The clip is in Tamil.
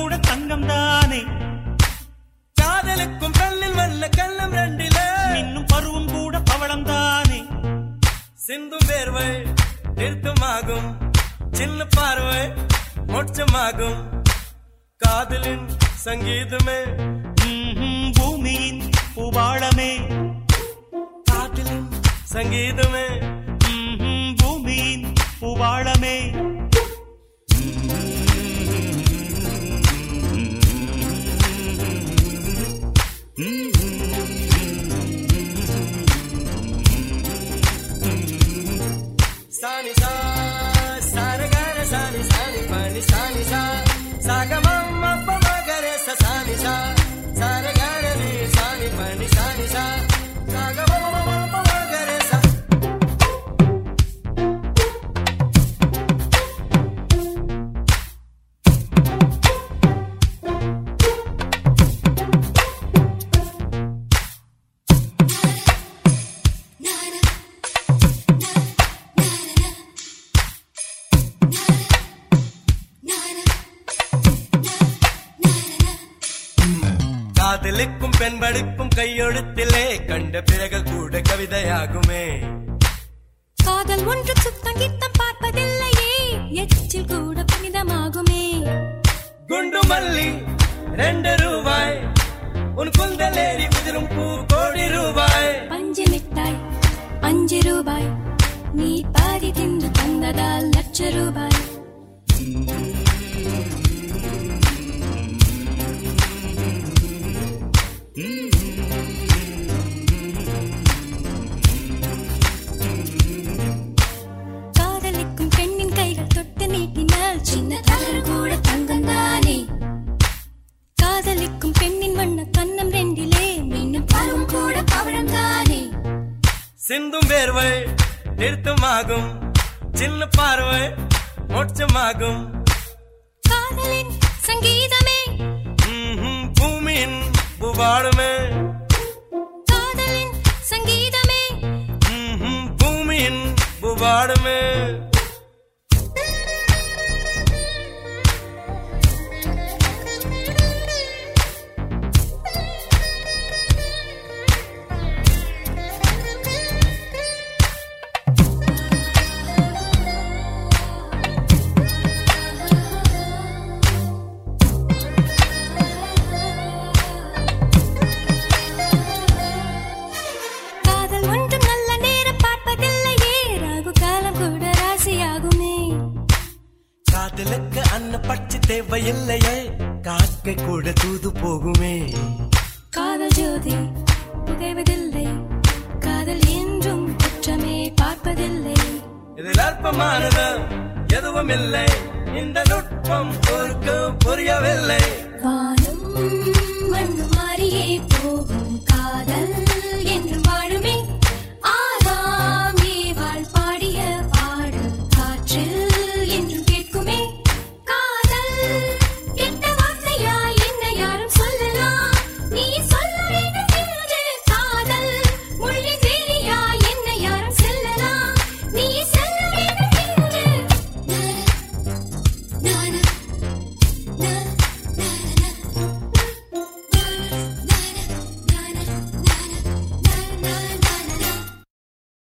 கூட தங்கம் தானே காதலுக்கும் கல்லில் வல்ல கல்லம் ரெண்டில. இன்னும் பருவம் கூட பவளம் தானே சிந்தும் வேர்வை நிறுத்தமாகும். சின்ன பார்வை மோட்சமாகும். காதலின் சங்கீதமே. பூமியின் பூபாளமே காதலின் சங்கீதமே. பூமியின் பூபாளமே காதலுக்கும் பெண்படுக்கும் கையெழுத்திலே கண்ட பிறகு கூட கவிதையாகுமே. காதல் ஒன்று சுத்தம் கித்தம் பார்ப்பதில்லையே எச்சில் கூட புனிதமாகுமே. குண்டு மல்லி ரெண்டு ரூபாய். உன் குந்தலேறி குதிரும் பூ கோடி ரூபாய். பஞ்சு மிட்டாய் அஞ்சு ரூபாய். நீ பாதி தின்று தந்ததால் லட்ச ரூபாய். சிந்தும் வேர்வை நிறுத்தமாகும் சின்ன பார்வை மோட்சமாகும் காதலின் சங்கீதமே ம்ஹும், பூமியின் புவாடுமே காதலின் தேவையில்லையே காக்கை கூட தூது போகுமே. காதல் ஜோதி புகைவதில்லை காதல் என்றும் குற்றமே பார்ப்பதில்லை. இதில் அற்பமானது எதுவும் இல்லை. இந்த நுட்பம் பொறுக்க புரியவில்லை. வானம் மண்ணு மாறியே போகும்.